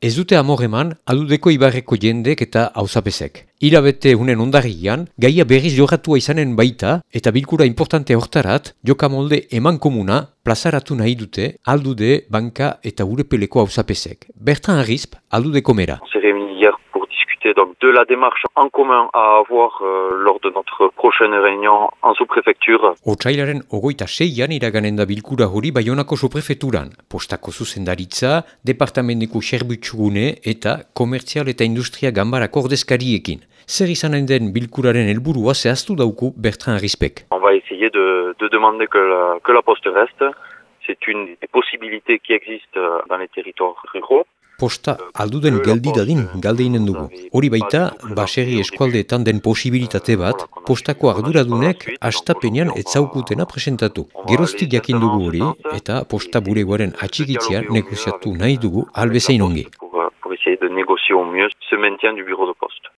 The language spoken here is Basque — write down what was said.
Ez dute amorreman adudeko ibarreko jendek eta hauzapezek. Hilabete unen ondarrian, gaia berriz joratua izanen baita eta bilkura importante hortarat, jokamolde eman komuna plazaratu nahi dute aldude, banka eta urepeleko hauzapezek. Bertrand Arrisp, aldudeko mera. Discuter donc de la démarche en commun à avoir euh, lors de notre prochaine réunion en sous-préfecture. Otsailaren ogoita seian iraganen da bilkura hori Baionako soprefeturan. Postako zuzendaritza, departamenteko xerbutsugune eta komertzial eta industria gambarako ordezkariekin. Zer izanen den bilkuraren helburua zehaztu dauku Bertrand Rispek? On va essayer de, de demander que la, que la poste reste. C'est une des possibilités qui existent euh, dans les territoires ruraux. Posta alduden geldi dadin galdeinen dugu. Hori baita, baserri eskualdeetan den posibilitate bat, postako arduradunek astapenean etzaukutena presentatu. Geroztik jakin dugu hori, eta posta bulegoaren atxikitzia negoziatu nahi dugu albezain ongi.